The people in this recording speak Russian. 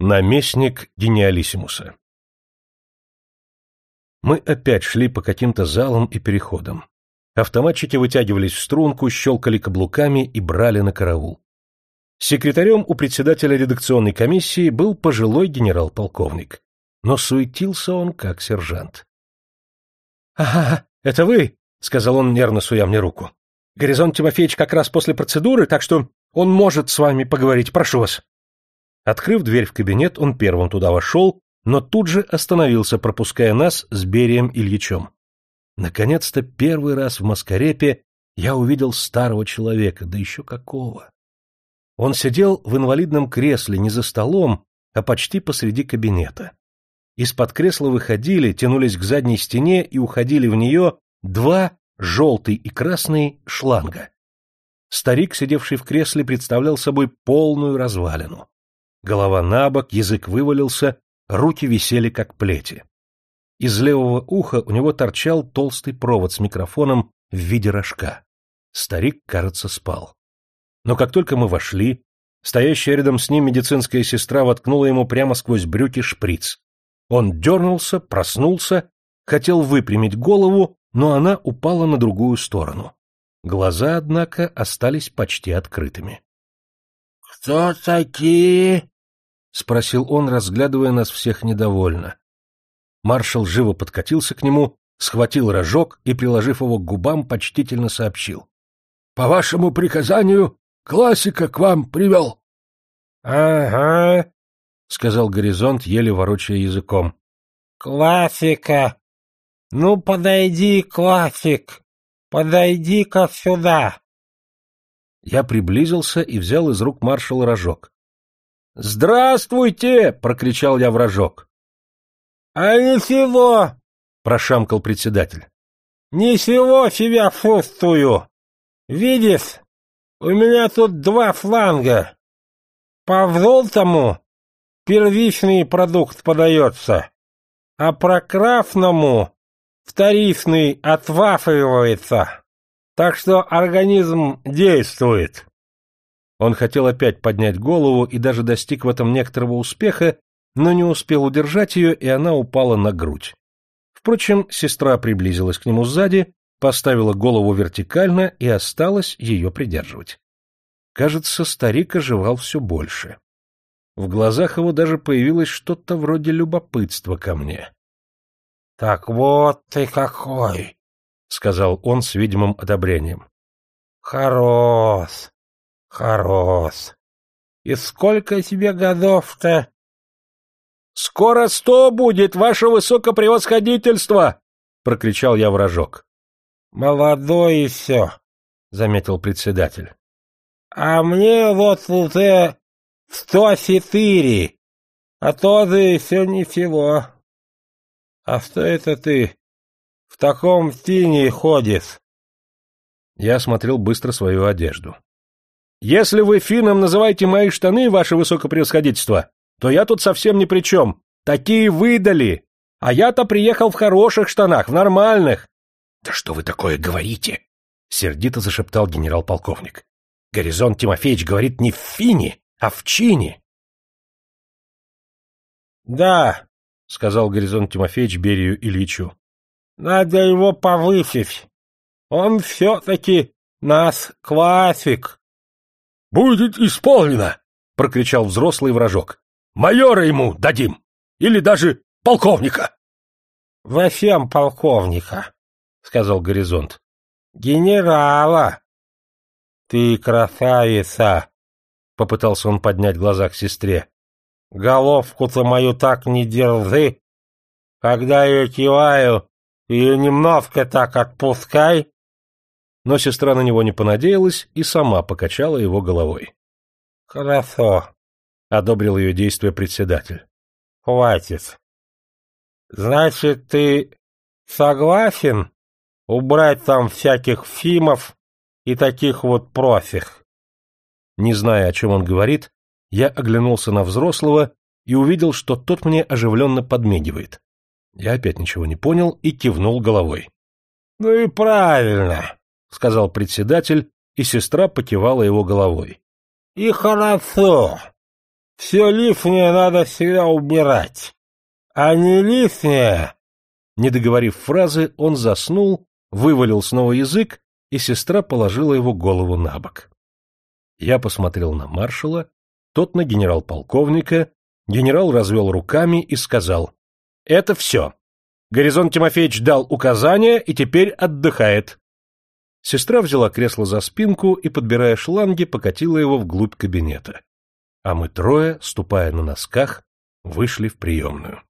Наместник гениалиссимуса Мы опять шли по каким-то залам и переходам. Автоматчики вытягивались в струнку, щелкали каблуками и брали на караул. Секретарем у председателя редакционной комиссии был пожилой генерал-полковник, но суетился он как сержант. — Ага, это вы, — сказал он, нервно суя мне руку. — Горизонт Тимофеевич как раз после процедуры, так что он может с вами поговорить, прошу вас. Открыв дверь в кабинет, он первым туда вошел, но тут же остановился, пропуская нас с Берием Ильичем. Наконец-то первый раз в Маскарепе я увидел старого человека, да еще какого. Он сидел в инвалидном кресле не за столом, а почти посреди кабинета. Из-под кресла выходили, тянулись к задней стене и уходили в нее два, желтый и красный, шланга. Старик, сидевший в кресле, представлял собой полную развалину. Голова набок, язык вывалился, руки висели как плети. Из левого уха у него торчал толстый провод с микрофоном в виде рожка. Старик, кажется, спал. Но как только мы вошли, стоящая рядом с ним медицинская сестра воткнула ему прямо сквозь брюки шприц. Он дернулся, проснулся, хотел выпрямить голову, но она упала на другую сторону. Глаза, однако, остались почти открытыми. — Кто такие? — спросил он, разглядывая нас всех недовольно. Маршал живо подкатился к нему, схватил рожок и, приложив его к губам, почтительно сообщил. — По вашему приказанию классика к вам привел. — Ага, — сказал Горизонт, еле ворочая языком. — Классика. Ну, подойди, классик, подойди-ка сюда. Я приблизился и взял из рук маршала рожок. «Здравствуйте!» — прокричал я в рожок. «А ничего!» — прошамкал председатель. «Ничего себя чувствую! Видишь, у меня тут два фланга. По желтому первичный продукт подается, а про крафному вторичный отвафливается. Так что организм действует. Он хотел опять поднять голову и даже достиг в этом некоторого успеха, но не успел удержать ее, и она упала на грудь. Впрочем, сестра приблизилась к нему сзади, поставила голову вертикально и осталась ее придерживать. Кажется, старик оживал все больше. В глазах его даже появилось что-то вроде любопытства ко мне. — Так вот ты какой! — сказал он с видимым одобрением. — Хорош, хорош. И сколько тебе годов-то? — Скоро сто будет, ваше высокопревосходительство! — прокричал я вражок. — Молодой и все, — заметил председатель. — А мне вот уже Сто четыре, а то ты все ничего. А что это ты в таком тени ходишь? Я смотрел быстро свою одежду. Если вы финном называете мои штаны, ваше высокопревосходительство, то я тут совсем ни при чем. Такие выдали. А я-то приехал в хороших штанах, в нормальных. — Да что вы такое говорите? — сердито зашептал генерал-полковник. — Горизонт Тимофеевич говорит не в фине, а в чине. — Да, — сказал Горизонт Тимофеевич Берию Ильичу, — надо его повысить. Он все-таки нас классик. — Будет исполнено, — прокричал взрослый вражок. — Майора ему дадим. Или даже полковника. — Зачем полковника? — сказал Горизонт. — Генерала. — Ты красавица, — попытался он поднять глаза к сестре. — Головку-то мою так не держи. Когда я киваю, ее немножко так отпускай. Но сестра на него не понадеялась и сама покачала его головой. — Хорошо, — одобрил ее действие председатель. — Хватит. — Значит, ты согласен убрать там всяких фимов и таких вот профих? Не зная, о чем он говорит, я оглянулся на взрослого и увидел, что тот мне оживленно подмигивает. Я опять ничего не понял и кивнул головой. — Ну и правильно, — сказал председатель, и сестра покивала его головой. — И хорошо. все лишнее надо всегда убирать, а не лишнее...» Не договорив фразы, он заснул, вывалил снова язык, и сестра положила его голову на бок. Я посмотрел на маршала, тот на генерал-полковника, генерал развел руками и сказал, «Это все. Горизонт Тимофеевич дал указания и теперь отдыхает». Сестра взяла кресло за спинку и, подбирая шланги, покатила его вглубь кабинета. А мы трое, ступая на носках, вышли в приемную.